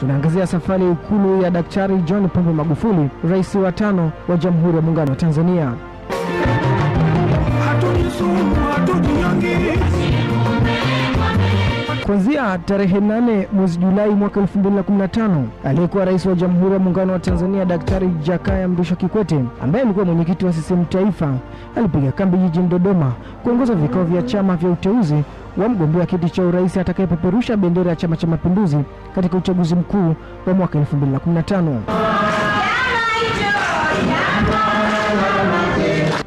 tunaangazia safari ya Ikulu ya Daktari John Pombe Magufuli, rais wa tano wa Jamhuri ya Muungano wa Tanzania. Kuanzia tarehe 8 mwezi Julai mwaka 2015 aliyekuwa rais wa Jamhuri ya Muungano wa Tanzania Daktari Jakaya Mrisho Kikwete, ambaye alikuwa mwenyekiti wa CCM Taifa, alipiga kambi jijini Dodoma kuongoza vikao vya chama vya uteuzi wa mgombea kiti cha urais atakayepeperusha bendera ya Chama cha Mapinduzi katika uchaguzi mkuu wa mwaka 2015.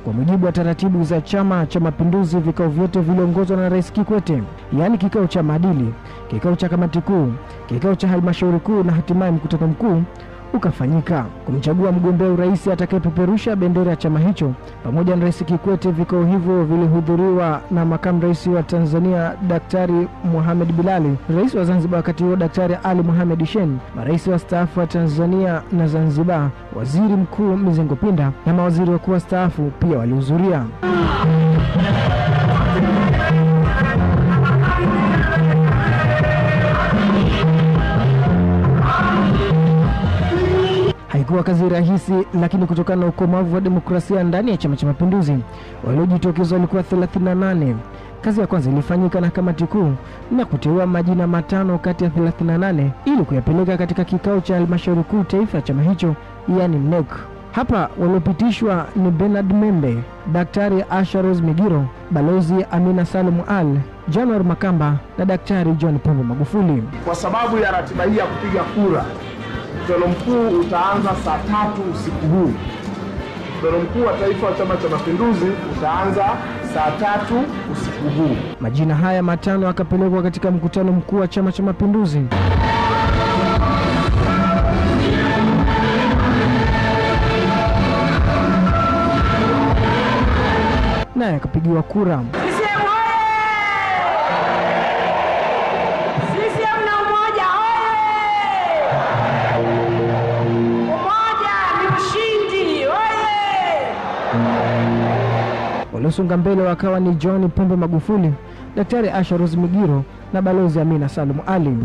Kwa mujibu wa taratibu za Chama cha Mapinduzi, vikao vyote viliongozwa na Rais Kikwete, yaani kikao cha maadili, kikao cha kamati kuu, kikao cha halmashauri kuu na hatimaye mkutano mkuu ukafanyika kumchagua mgombea urais atakayepeperusha bendera ya chama hicho pamoja na Rais Kikwete. Vikao hivyo vilihudhuriwa na makamu rais wa Tanzania Daktari Mohamed Bilali, rais wa Zanzibar wakati huo Daktari Ali Mohamed Shein, marais wa wastaafu wa Tanzania na Zanzibar, waziri mkuu Mizengo Pinda na mawaziri wakuu wastaafu pia walihudhuria. Haikuwa kazi rahisi, lakini kutokana na ukomavu wa demokrasia ndani ya Chama cha Mapinduzi, waliojitokeza walikuwa 38. Kazi ya kwanza ilifanyika na kamati kuu na kuteua majina matano kati ya 38 ili kuyapeleka katika kikao cha halmashauri kuu taifa ya chama hicho, yani NEC. Hapa waliopitishwa ni Bernard Membe, Daktari Asha Rose Migiro, Balozi Amina Salum Al, Januar Makamba na Daktari John Pombe Magufuli. Kwa sababu ya ratiba hii ya kupiga kura mkutano mkuu utaanza saa tatu usiku huu. Mkutano mkuu wa taifa wa Chama cha Mapinduzi utaanza saa tatu usiku huu. Majina haya matano akapelekwa katika mkutano mkuu wa Chama cha Mapinduzi. naye akapigiwa kura. Waliosonga mbele wakawa ni John Pombe Magufuli, Daktari Asha Rose Migiro na Balozi Amina Salum Ali.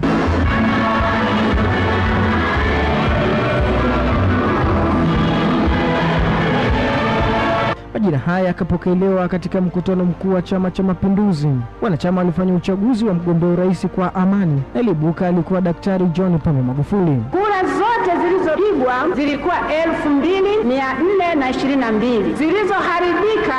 Majina haya yakapokelewa katika mkutano mkuu wa Chama cha Mapinduzi. Wanachama walifanya uchaguzi wa mgombea urais kwa amani, na alikuwa Daktari John Pombe Magufuli. Kura zote zilizopigwa zilikuwa elfu mbili mia nne na ishirini na mbili zilizoharibika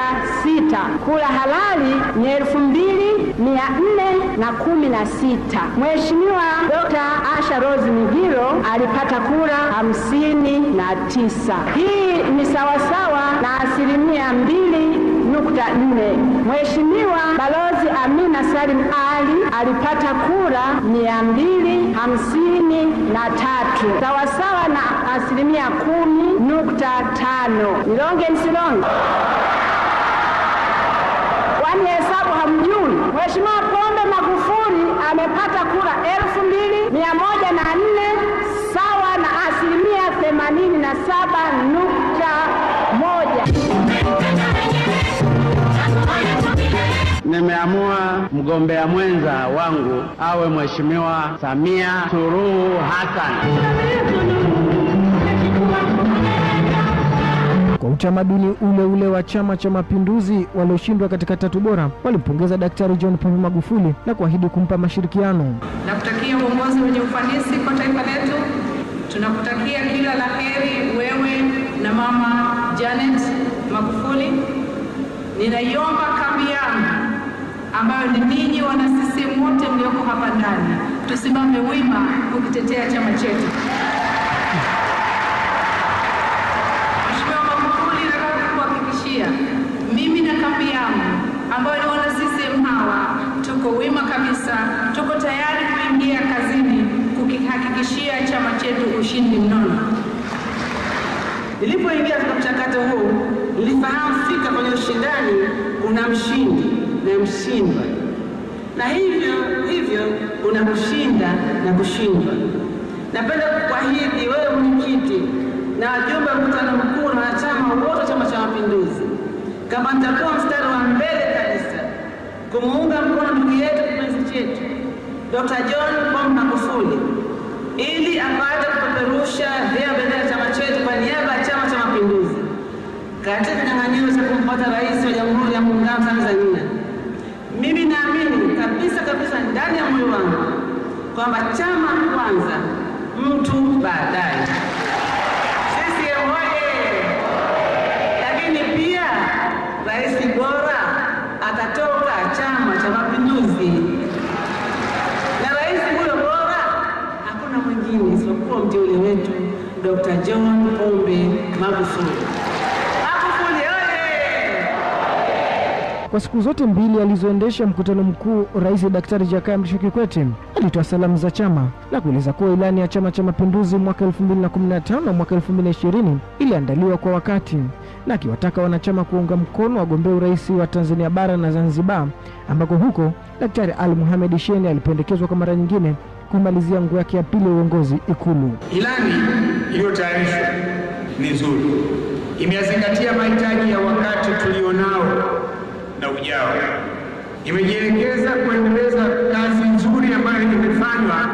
sita. Kura halali ni elfu mbili mia nne na kumi na sita. Mheshimiwa Dr. Asha Rose Migiro alipata kura hamsini na tisa. Hii ni sawasawa na asilimia mbili nukta nne. Mheshimiwa Balozi Amina Salim Ali alipata kura mia mbili hamsini na tatu sawasawa na asilimia kumi nukta tano. Nilonge nisilonge? Hesabu hamjui? Mheshimiwa Pombe Magufuli amepata kura elfu mbili mia moja na nne sawa na asilimia themanini na saba nukta moja. Nimeamua mgombea mwenza wangu awe Mheshimiwa Samia Suluhu Hassan. Kwa utamaduni ule ule wa Chama cha Mapinduzi, walioshindwa katika tatu bora walimpongeza Daktari John Pombe Magufuli na kuahidi kumpa mashirikiano. Nakutakia uongozi wenye ufanisi kwa taifa letu. Tunakutakia kila la heri wewe na Mama Janet Magufuli. Ninaiomba kambi yangu ambayo ni ninyi wana CCM wote mlioko hapa ndani, tusimame wima kukitetea chama chetu. Mheshimiwa Magufuli, nataka kukuhakikishia mimi na kambi yangu ambayo ni wana CCM hawa tuko wima kabisa, tuko tayari kuingia kazini kukihakikishia chama chetu ushindi mnono. Nilipoingia katika mchakato huu nilifahamu fika kwenye ushindani kuna mshindi na mshindwa, na hivyo hivyo kuna kushinda na kushindwa. Napenda kukuahidi wewe mwenyekiti na wajumbe wa mkutano mkuu na wanachama wote wa Chama cha Mapinduzi, kama nitakuwa mstari wa mbele kabisa kumuunga mkono ndugu yetu kipenzi chetu Dr. John Pombe Magufuli ili apate kupeperusha vya bendera ya chama chetu kwa niaba ya Chama cha Mapinduzi katika kinyang'anyiro cha kumpata rais wa Jamhuri ya Muungano wa Tanzania. Mimi naamini kabisa kabisa ndani ya moyo wangu kwamba chama kwanza, mtu baadaye. CCM oye! Lakini pia rais bora atatoka Chama cha Mapinduzi, na rais huyo bora hakuna mwingine isipokuwa mteule wetu Dr. John Pombe Magufuli. Kwa siku zote mbili alizoendesha mkutano mkuu, Rais Daktari Jakaya Mrisho Kikwete alitoa salamu za chama na kueleza kuwa ilani ya Chama cha Mapinduzi mwaka 2015 na mwaka 2020 iliandaliwa kwa wakati na akiwataka wanachama kuunga mkono wagombea urais wa Tanzania bara na Zanzibar, ambako huko Daktari Ali Mohamed Shein alipendekezwa kwa mara nyingine kumalizia nguo yake ya pili ya uongozi Ikulu. Ilani iliyotayarishwa ni nzuri, imeyazingatia mahitaji ya wakati tulionao na ujao, imejielekeza kuendeleza kazi nzuri ambayo imefanywa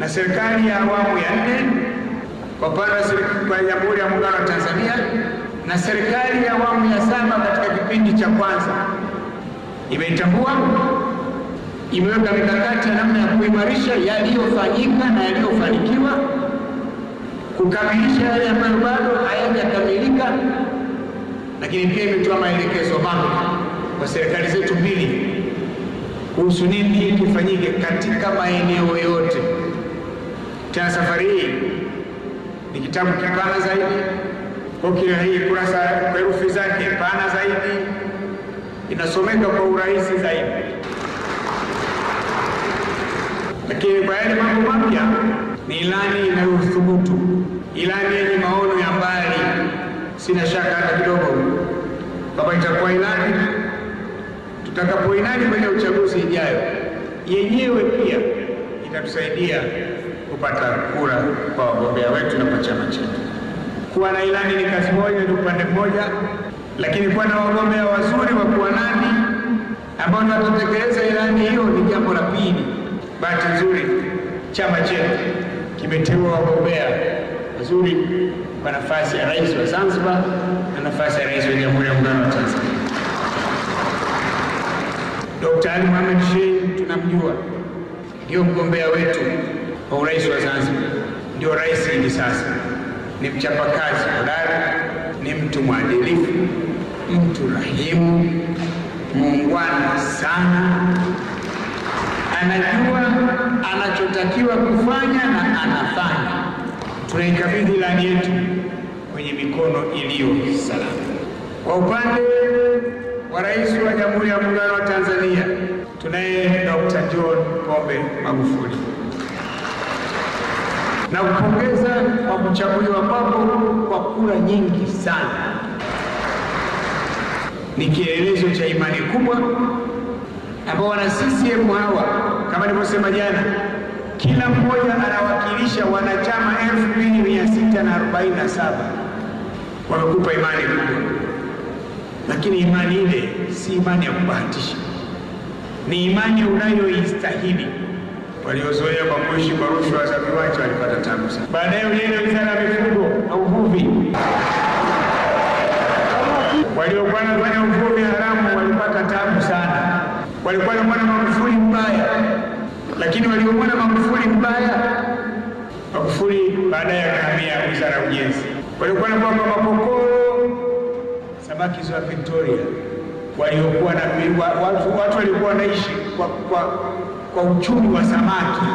na serikali ya awamu ya nne kwa upande wa Jamhuri ya Muungano wa Tanzania na serikali ya awamu ya saba katika kipindi cha kwanza. Imeitambua, imeweka mikakati ya namna ya kuimarisha yaliyofanyika na yaliyofanikiwa, kukamilisha yale ambayo bado hayajakamilika, lakini pia imetoa maelekezo mapya kwa serikali zetu mbili kuhusu nini kifanyike katika maeneo yote. Tena safari hii ni kitabu kipana zaidi, kwa kila hii kurasa herufi zake pana zaidi, inasomeka kwa urahisi zaidi lakini kwa yale mambo mapya ni ilani inayothubutu, ilani yenye maono ya mbali. Sina shaka hata kidogo kwamba itakuwa ilani tutakapoinadi kwenye uchaguzi ijayo, yenyewe pia itatusaidia kupata kura kwa wagombea wetu na kwa chama chetu. Kuwa na ilani ni kazi moja, ni upande mmoja, lakini kuwa na wagombea wazuri wa kuwa nani ambao watatekeleza ilani hiyo ni jambo la pili. Bahati nzuri chama chetu kimeteua wagombea wazuri kwa nafasi ya rais wa Zanzibar na nafasi ya rais wa Jamhuri ya Muungano wa Tanzania. Dr. Ali Mohamed Shein tunamjua, ndio mgombea wetu wa urais wa Zanzibar, ndio rais hivi sasa. Ni mchapakazi hodari, ni mtu mwadilifu, mtu rahimu, muungwana sana anajua anachotakiwa kufanya na anafanya. Tunaikabidhi ilani yetu kwenye mikono iliyo salama. Kwa upande wa rais wa Jamhuri ya Muungano wa Tanzania tunaye Dr. John Pombe Magufuli na kupongeza kwa kuchaguliwa kwako kwa kura nyingi sana. Ni kielelezo cha imani kubwa ambao wana CCM hawa kama nilivyosema jana, kila mmoja anawakilisha wanachama 2647 wamekupa imani kubwa, lakini imani ile si imani ya kubahatisha, ni imani unayoistahili. Waliozoea kwa kuishi kwa rushwa za viwanja walipata tabu sana. Baadaye ulienda wizara ya mifugo na uvuvi, waliokuwa wanafanya uvuvi haramu walikuwa wanamwona Magufuli mbaya, lakini waliomwona Magufuli mbaya, Magufuli baadaye akahamia wizara ya ujenzi. Walikuwa wanakwamba mapokoro, samaki za Victoria, waliokuwa na watu, watu walikuwa wanaishi kwa, kwa, kwa uchumi wa samaki,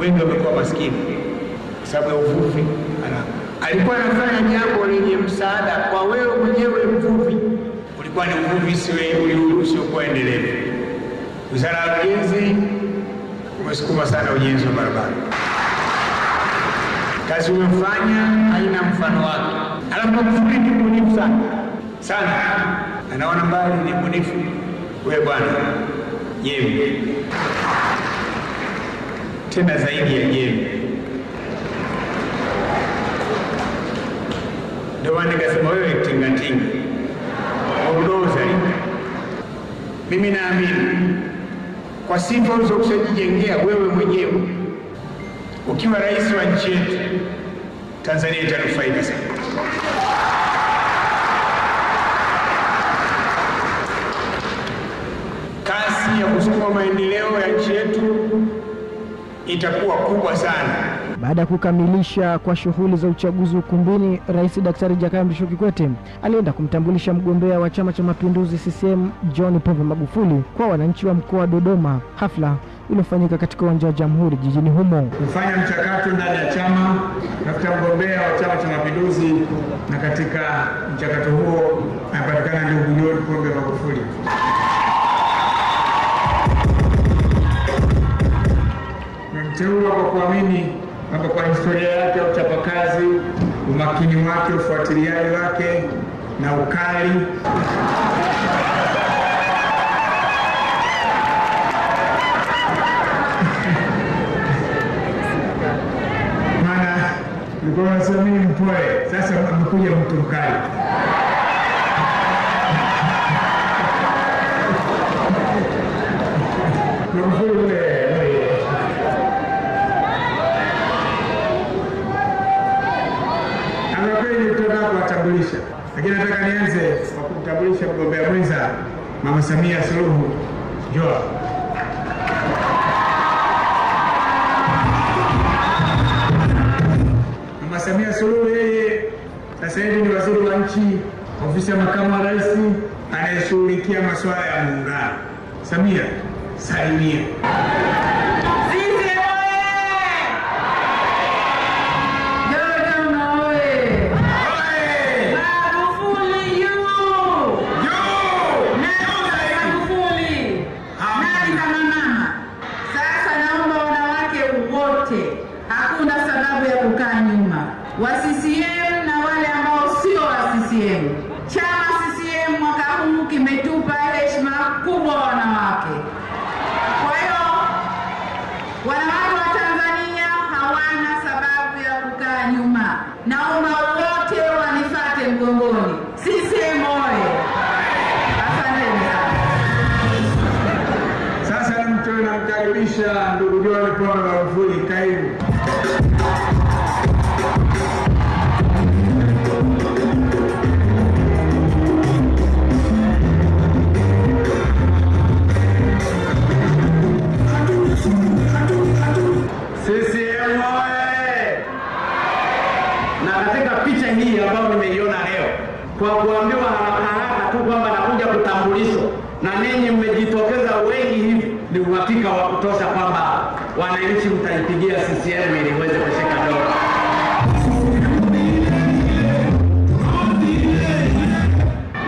wengi wamekuwa maskini kwa sababu ya uvuvi. Alikuwa anafanya jambo lenye msaada kwa wewe mwenyewe mvuvi, ulikuwa ni uvuvi usiokuwa endelevu. Wizara ya Ujenzi umesukuma sana ujenzi wa barabara. Kazi umefanya haina mfano wake. Alafu Magufuli ni mbunifu sana sana, anaona mbali, ni mbunifu. Wewe bwana jembe, tena zaidi ya jembe. Ndio maana nikasema wewe tingatinga, bulldoza. Mimi naamini kwa sifa ulizokishajijengea wewe mwenyewe ukiwa rais wa nchi yetu, Tanzania itanufaika sana. Kasi ya kusukuma maendeleo ya nchi yetu itakuwa kubwa sana. Baada ya kukamilisha kwa shughuli za uchaguzi ukumbini, Rais Daktari Jakaya Mrisho Kikwete alienda kumtambulisha mgombea wa Chama cha Mapinduzi CCM John Pombe Magufuli kwa wananchi wa mkoa wa Dodoma, hafla iliyofanyika katika uwanja wa Jamhuri jijini humo. kufanya mchakato ndani ya chama kutafuta mgombea wa Chama cha Mapinduzi, na katika mchakato huo anapatikana ndugu John Pombe Magufuli. Tumemteua kwa kuamini kwamba kwa historia yake ya uchapakazi, umakini wake, ufuatiliaji wake na ukali mana nilikuwa nasema mimi mpole, sasa amekuja mtu mkali. Magufuli ule ule. Ama kweli nilitaka kuwatambulisha, lakini nataka nianze kwa kumtambulisha mgombea mwenza Mama Samia Suluhu Njoo. Mama Samia Suluhu yeye sasa hivi ni waziri wa nchi, ofisi ya makamu wa rais, anayeshughulikia masuala ya muungano. Samia, salimia. Namkaribisha ndugu John Pombe Magufuli, kaimu. Kutosha kwamba wananchi mtaipigia CCM ili iweze kushika dola.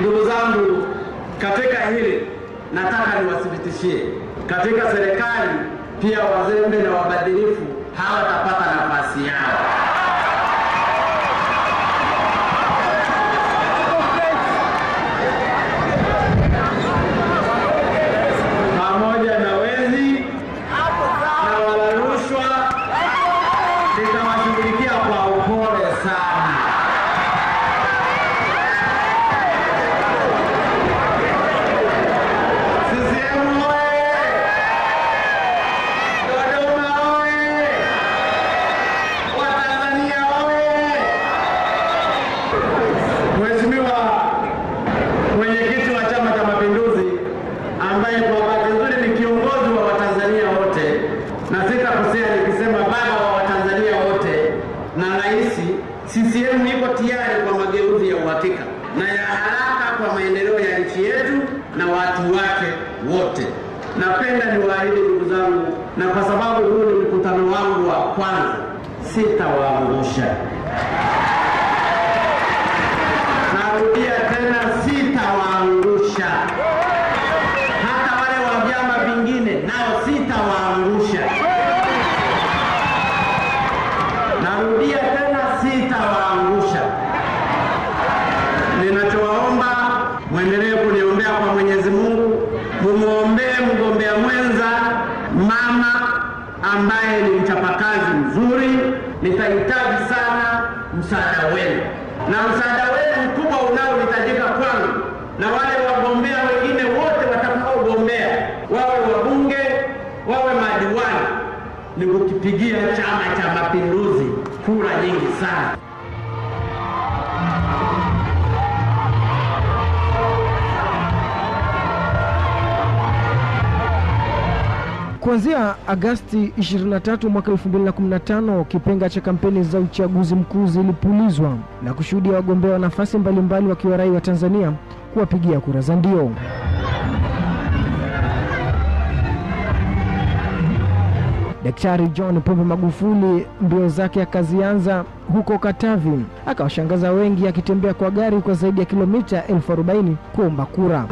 Ndugu zangu, katika hili nataka niwathibitishie, katika serikali pia wazembe na wabadilifu hawatapata nafasi yao. Pamoja na wezi na wala rushwa, nitawashughulikia kwa upole sana. CCM oye! Dodoma oye! Watanzania oye! Mheshimiwa mwenyekiti wa Chama cha Mapinduzi ambaye kwa bahati nzuri ni kiongozi wa Watanzania wote, na sitakosea nikisema baba wa Watanzania wote na rais, CCM iko tayari kwa mageuzi ya uhakika na ya haraka kwa maendeleo ya nchi yetu na watu wake wote. Napenda niwaahidi ndugu zangu, na kwa sababu huu ni mkutano wangu wa kwanza, sitawaangusha. Narudia tena, sitawaangusha. Hata wale wa vyama vingine nao sitawaangusha. Narudia tena, sitawaangusha. Ninachowaomba mwendelee kuniombea kwa Mwenyezi Mungu, mumwombee mgombea mwenza mama ambaye ni mchapakazi mzuri. Nitahitaji sana msaada wenu na msaada wenu mkubwa unaohitajika kwangu na wale wagombea wengine wote watakaogombea, wawe wabunge, wawe madiwani, ni kukipigia Chama cha Mapinduzi kura nyingi sana. Kuanzia Agasti 23 mwaka 2015 kipenga cha kampeni za uchaguzi mkuu zilipulizwa na kushuhudia wagombea wa nafasi mbalimbali wakiwarai wa Tanzania kuwapigia kura za ndio. Daktari John Pombe Magufuli mbio zake akazianza huko Katavi, akawashangaza wengi akitembea kwa gari kwa zaidi ya kilomita elfu arobaini kuomba kura.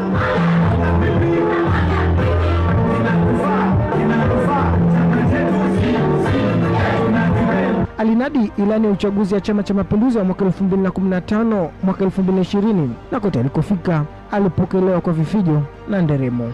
Alinadi ilani ya uchaguzi ya Chama cha Mapinduzi wa mwaka 2015 mwaka 2020 na kote alikofika alipokelewa kwa vifijo na nderemo.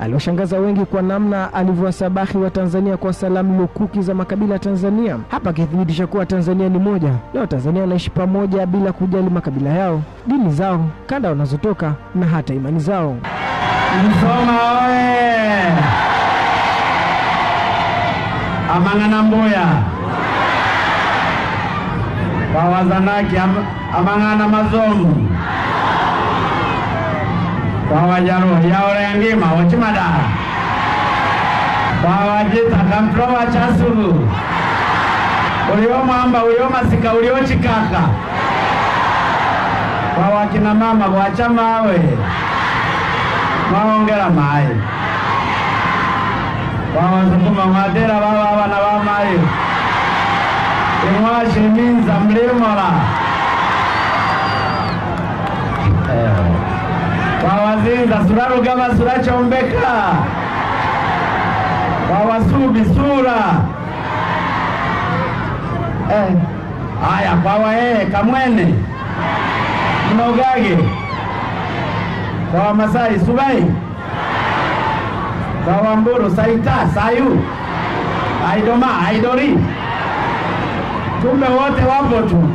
Aliwashangaza wengi kwa namna alivyowasabahi wa Tanzania kwa salamu lukuki za makabila ya Tanzania, hapa akithibitisha kuwa Tanzania ni moja na Tanzania wanaishi pamoja bila kujali makabila yao, dini zao, kanda wanazotoka na hata imani zao. Msoma oye! Amang'ana Mbuya. Kwawazanaki am- Amang'ana Mazomu kwa yaorengima yaore ngima Wachimadara kwa Wajita Kamtrowa Chasulu uliomwamba uliomasika uliochikaka kwa wakina mama wachamawe maongera mai wawasukuma mwadera baba abana wamai imwashiminza mlimola wawazinza surarugaba surachombeka wawasubi sura. Eh. Aya kamwene. Mnogage. Kwa Wamasai Subai, kwa Wamburu Saita, Sayu, Aidoma, Aidori, kumbe wote wapo tu.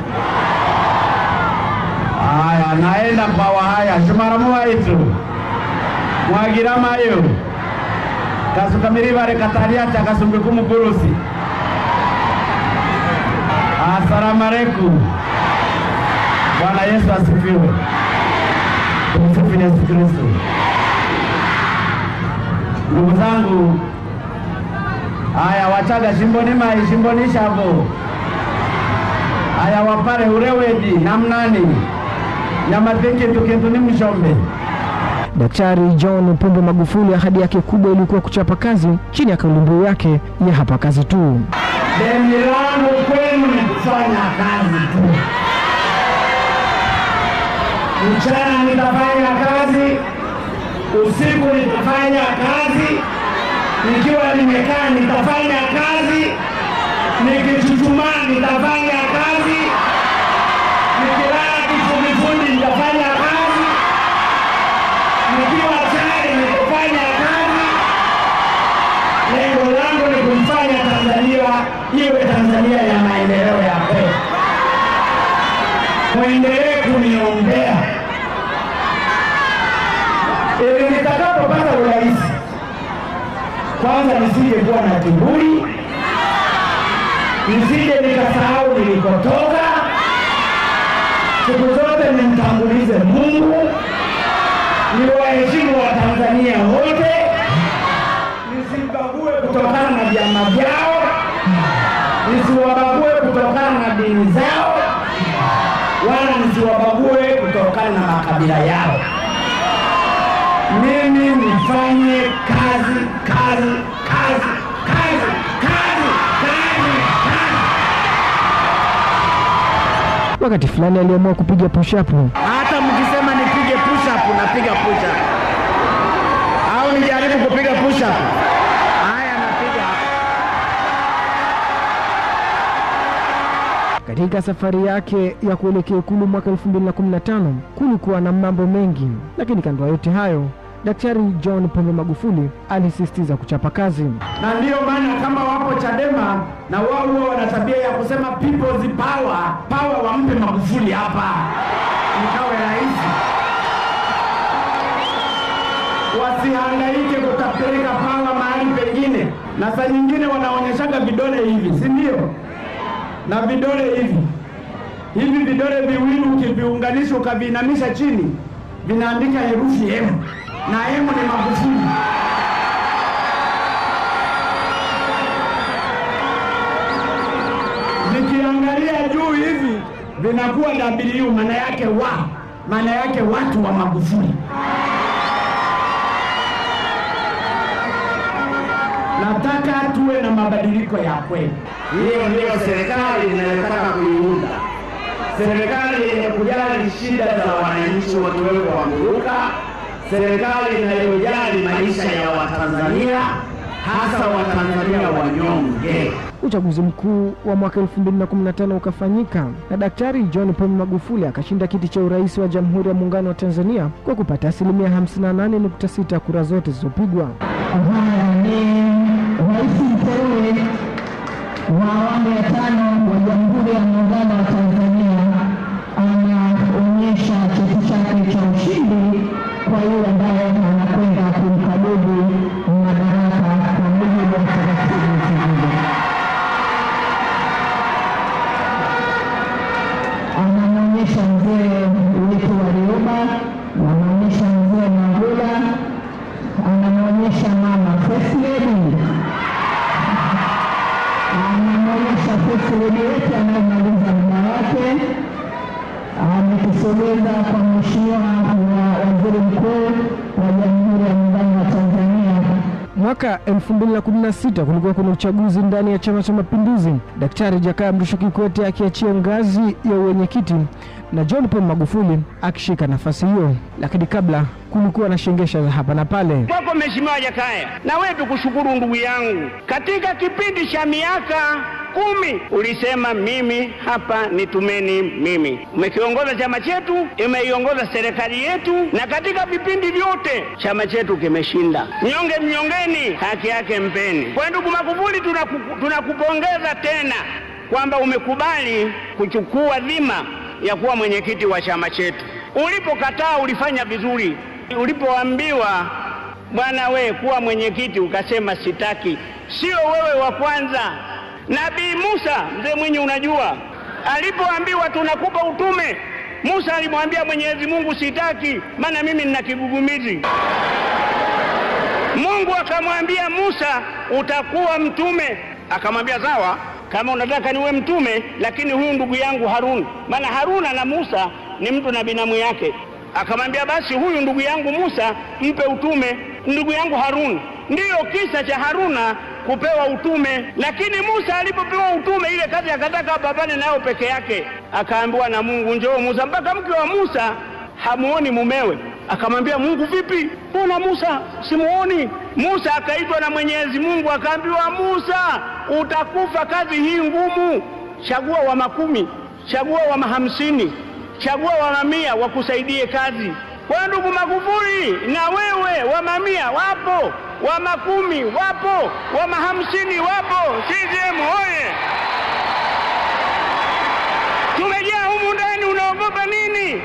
Haya, naenda kwa Wahaya Shumaramuwa itu Mwagiramayo kasukamirivare Katariata Kasumbikumu Kurusi. Alaikum. Bwana Yesu asifiwe. Tumsifu Yesu Kristo. Ndugu zangu, haya Wachaga shimboni mai shimboni shavo haya Wapare urewedi namnani nyamathingi tukintu ni mshombe Daktari John Pombe Magufuli, ahadi yake kubwa ilikuwa kuchapa kazi chini ya kauli mbiu yake ya hapa kazi tu. deni langu kwenu ni kufanya kazi tu. Mchana nitafanya kazi, usiku nitafanya kazi, nikiwa nimekaa nitafanya kazi, nikichuchumaa nitafanya kazi, nikilala kifudifudi nitafanya kazi, nikiwa chai nitafanya kazi. Lengo langu ni kumfanya Tanzania iwe Tanzania ya maendeleo ya kweli. Mwendelee kuniombea ili nitakapopata urais, kwanza nisije kuwa na kiburi, nisije nikasahau nilikotoka. Siku zote nimtangulize Mungu, niwaheshimu Watanzania wote. Nisibague kutokana na vyama vyao, nisiwabague kutokana na dini zao, wala nisiwabague kutokana na makabila yao. Mimi nifanye kazi, kazi, kazi, kazi, kazi, kazi, kazi. Wakati fulani aliamua kupiga push Katika safari yake ya kuelekea Ikulu mwaka 2015 kulikuwa na mambo mengi, lakini kando ya yote hayo, Daktari John Pombe Magufuli alisisitiza kuchapa kazi. na ndiyo maana kama wapo Chadema na wao huwa wana tabia ya kusema people's power, power wampe Magufuli hapa nikawe rais. wasihangaike kutapeleka power mahali pengine, na saa nyingine wanaonyeshaga vidole hivi, si ndio? Na vidole hivi hivi, vidole viwili ukiviunganisha ukaviinamisha chini, vinaandika herufi M na M ni Magufuli. Vikiangalia juu hivi vinakuwa W, maana yake wa, maana yake watu wa Magufuli. Nataka tuwe na mabadiliko ya kweli. Hiyo ndiyo serikali inayotaka kuiunda, serikali yenye kujali shida za wananchi wakiwepo Wanguruka, serikali inayojali maisha ya Watanzania, hasa Watanzania wanyonge. Uchaguzi mkuu wa mwaka 2015 ukafanyika na Daktari John Pombe Magufuli akashinda kiti cha urais wa Jamhuri ya Muungano wa Tanzania kwa kupata asilimia 58.6 kura zote zilizopigwa. Wa awamu ya tano wa Jamhuri ya Muungano wa 2016 kulikuwa kuna uchaguzi ndani ya Chama cha Mapinduzi, Daktari Jakaya Mrisho Kikwete akiachia ngazi ya uwenyekiti na John Pombe Magufuli akishika nafasi hiyo, lakini kabla kulikuwa na shengesha za hapa na pale. kwako Mheshimiwa Jakaya, na wewe tukushukuru ndugu yangu, katika kipindi cha miaka kumi ulisema mimi hapa nitumeni mimi. Umekiongoza chama chetu, imeiongoza serikali yetu, na katika vipindi vyote chama chetu kimeshinda. Mnyonge mnyongeni, haki yake mpeni. Kwa ndugu Magufuli, tunaku- tunakupongeza tena kwamba umekubali kuchukua dhima ya kuwa mwenyekiti wa chama chetu. Ulipokataa ulifanya vizuri, ulipoambiwa bwana we kuwa mwenyekiti ukasema sitaki. Sio wewe wa kwanza. Nabii Musa, mzee Mwinyi, unajua alipoambiwa tunakupa utume, Musa alimwambia Mwenyezi Mungu sitaki, maana mimi nina kigugumizi. Mungu akamwambia Musa, utakuwa mtume. Akamwambia sawa, kama unataka niwe mtume, lakini huyu ndugu yangu Harun, maana Haruna na Musa ni mtu na binamu yake. Akamwambia basi, huyu ndugu yangu Musa mpe utume, ndugu yangu Harun. Ndiyo kisa cha Haruna kupewa utume, lakini Musa alipopewa utume, ile kazi akataka apambane nayo peke yake. Akaambiwa na Mungu, njoo Musa. Mpaka mke wa Musa hamuoni mumewe, akamwambia Mungu, vipi, mbona Musa simuoni? Musa akaitwa na Mwenyezi Mungu akaambiwa, Musa, utakufa kazi hii ngumu, chagua wa makumi, chagua wa mahamsini, chagua wa mamia wakusaidie kazi. Kwa ndugu Magufuli, na wewe wa mamia wapo, wa makumi wapo, wa mahamsini wapo. CCM hoye! Tumejaa humu ndani, unaogopa nini?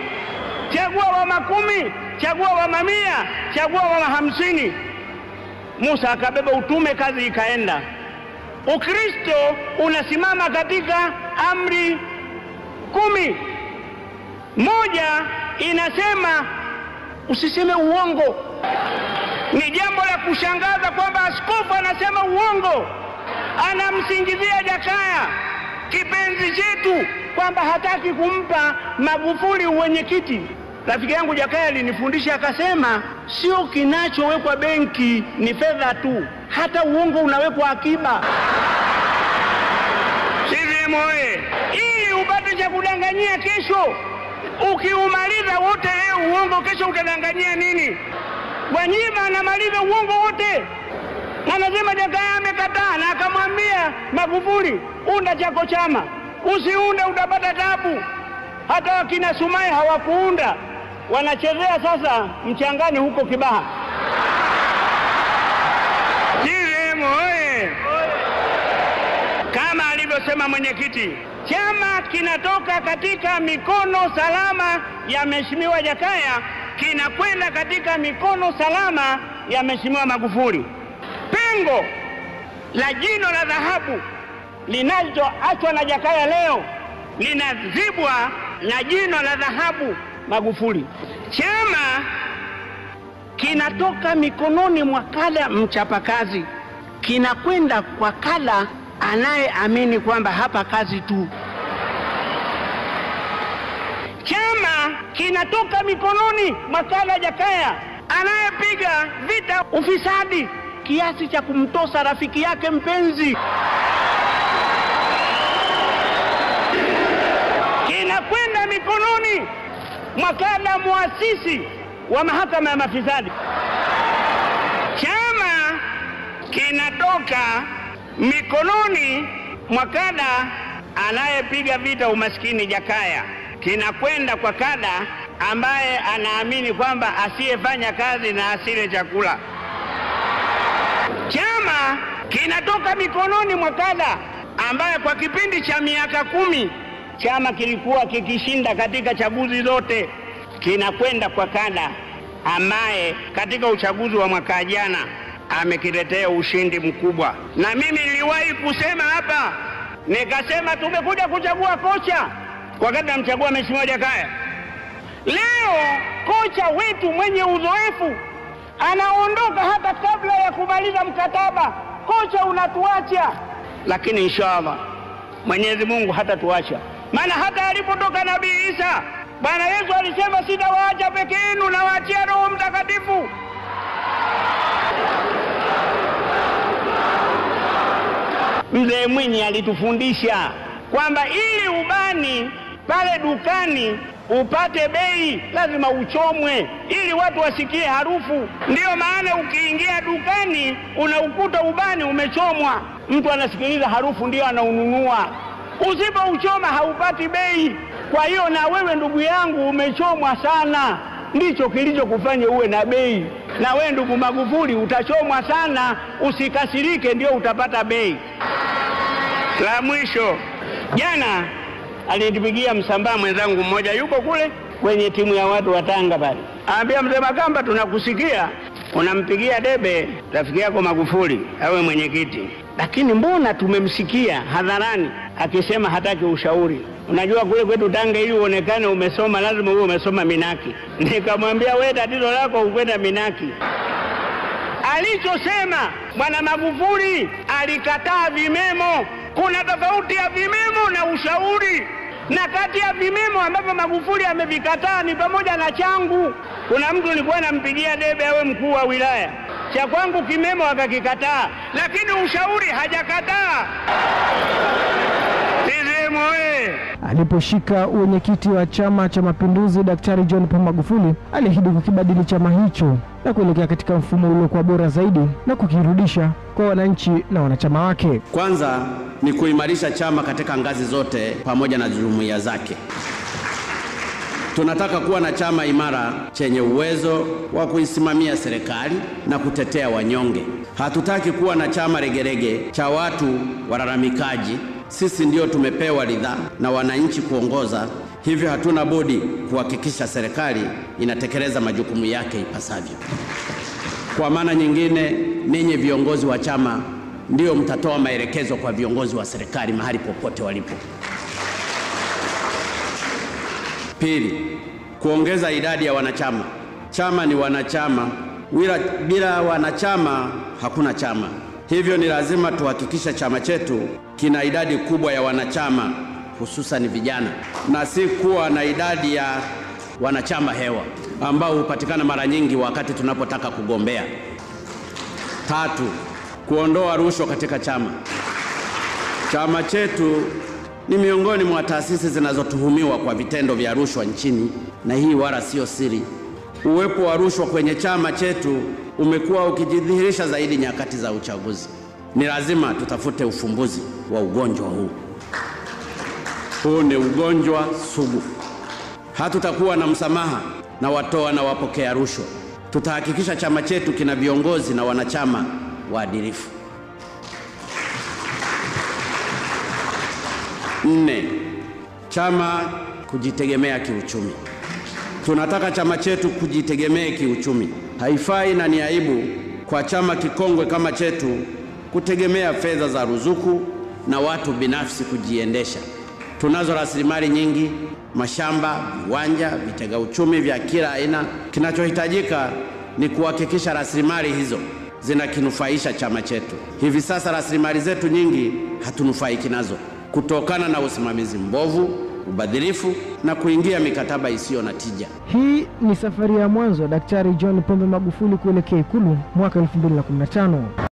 Chagua wa makumi, chagua wa mamia, chagua wa mahamsini. Musa akabeba utume, kazi ikaenda. Ukristo unasimama katika amri kumi. Moja inasema usiseme uongo. Ni kushangaza kwamba askofu anasema uongo, anamsingizia Jakaya kipenzi chetu kwamba hataki kumpa Magufuli uwenyekiti. Rafiki yangu Jakaya alinifundisha akasema, sio kinachowekwa benki ni fedha tu, hata uongo unawekwa akiba. CCM oye! Ili upate cha kudanganyia kesho. Ukiumaliza wote leo uongo, kesho utadanganyia nini? Gwajima anamaliza uongo wote, anasema Jakaya amekataa, na akamwambia Magufuli, unda chako chama, usiunde utapata tabu. Hata wakina Sumaye hawakuunda, wanachezea sasa mchangani huko Kibaha. CCM oye! Kama alivyosema mwenyekiti, chama kinatoka katika mikono salama ya Mheshimiwa Jakaya, kinakwenda katika mikono salama ya Mheshimiwa Magufuli. Pengo la jino la dhahabu linazoachwa na Jakaya leo linazibwa na jino la dhahabu Magufuli. Chama kinatoka mikononi mwa kada mchapakazi, kinakwenda kwa kada anayeamini kwamba hapa kazi tu. Chama kinatoka mikononi Masala ya Jakaya anayepiga vita ufisadi kiasi cha kumtosa rafiki yake mpenzi. Kinakwenda mikononi mwa kada muasisi wa mahakama ya mafisadi. Chama kinatoka mikononi mwa kada anayepiga vita umaskini Jakaya, kinakwenda kwa kada ambaye anaamini kwamba asiyefanya kazi na asile chakula. Chama kinatoka mikononi mwa kada ambaye kwa kipindi cha miaka kumi chama kilikuwa kikishinda katika chaguzi zote, kinakwenda kwa kada ambaye katika uchaguzi wa mwaka jana amekiletea ushindi mkubwa. Na mimi niliwahi kusema hapa, nikasema tumekuja kuchagua kocha wakati namchagua Mheshimiwa Jakaya. Leo kocha wetu mwenye uzoefu anaondoka hata kabla ya kumaliza mkataba. Kocha unatuacha, lakini inshallah Mwenyezi Mungu hatatuacha, maana hata alipotoka Nabii Isa Bwana Yesu alisema sitawaacha peke yenu, nawaachia Roho Mtakatifu. Mzee Mwinyi alitufundisha kwamba ili ubani pale dukani upate bei lazima uchomwe ili watu wasikie harufu. Ndiyo maana ukiingia dukani unaukuta ubani umechomwa, mtu anasikiliza harufu ndiyo anaununua. Usipouchoma haupati bei. Kwa hiyo na wewe ndugu yangu umechomwa sana, ndicho kilichokufanya uwe na bei. Na wewe ndugu Magufuli utachomwa sana, usikasirike, ndio utapata bei. La mwisho, jana alinipigia msambaa mwenzangu mmoja, yuko kule kwenye timu ya watu wa Tanga pale, anambia mzee Makamba, tunakusikia unampigia debe rafiki yako Magufuli awe mwenyekiti, lakini mbona tumemsikia hadharani akisema hataki ushauri. Unajua kule kwetu Tanga, ili uonekane umesoma lazima uwe umesoma Minaki. Nikamwambia we, tatizo lako ukwenda Minaki. Alichosema bwana Magufuli alikataa vimemo. Kuna tofauti ya vimemo na ushauri, na kati ya vimemo ambavyo Magufuli amevikataa ni pamoja na changu. Kuna mtu nilikuwa nampigia debe awe mkuu wa wilaya, cha kwangu kimemo akakikataa, lakini ushauri hajakataa. Aliposhika uwenyekiti wa Chama cha Mapinduzi, Daktari John Pombe Magufuli aliahidi kukibadili chama hicho na kuelekea katika mfumo uliokuwa bora zaidi na kukirudisha kwa wananchi na wanachama wake. Kwanza ni kuimarisha chama katika ngazi zote pamoja na jumuiya zake. Tunataka kuwa na chama imara chenye uwezo wa kuisimamia serikali na kutetea wanyonge. Hatutaki kuwa na chama regerege cha watu walalamikaji. Sisi ndio tumepewa ridhaa na wananchi kuongoza, hivyo hatuna budi kuhakikisha serikali inatekeleza majukumu yake ipasavyo. Kwa maana nyingine, ninyi viongozi wa chama ndio mtatoa maelekezo kwa viongozi wa serikali mahali popote walipo. Pili, kuongeza idadi ya wanachama. Chama ni wanachama, bila, bila wanachama hakuna chama. Hivyo ni lazima tuhakikishe chama chetu kina idadi kubwa ya wanachama, hususan vijana, na si kuwa na idadi ya wanachama hewa ambao hupatikana mara nyingi wakati tunapotaka kugombea. Tatu, kuondoa rushwa katika chama. Chama chetu ni miongoni mwa taasisi zinazotuhumiwa kwa vitendo vya rushwa nchini, na hii wala sio siri. Uwepo wa rushwa kwenye chama chetu umekuwa ukijidhihirisha zaidi nyakati za uchaguzi. Ni lazima tutafute ufumbuzi wa ugonjwa huu. Huu ni ugonjwa sugu. Hatutakuwa na msamaha na watoa na wapokea rushwa. Tutahakikisha chama chetu kina viongozi na wanachama waadilifu. Nne, chama kujitegemea kiuchumi. Tunataka chama chetu kujitegemea kiuchumi. Haifai na ni aibu kwa chama kikongwe kama chetu kutegemea fedha za ruzuku na watu binafsi kujiendesha. Tunazo rasilimali nyingi, mashamba, viwanja, vitega uchumi vya kila aina. Kinachohitajika ni kuhakikisha rasilimali hizo zinakinufaisha chama chetu. Hivi sasa rasilimali zetu nyingi hatunufaiki nazo kutokana na usimamizi mbovu, ubadhirifu na kuingia mikataba isiyo na tija. Hii ni safari ya mwanzo Daktari John Pombe Magufuli kuelekea Ikulu mwaka 2015.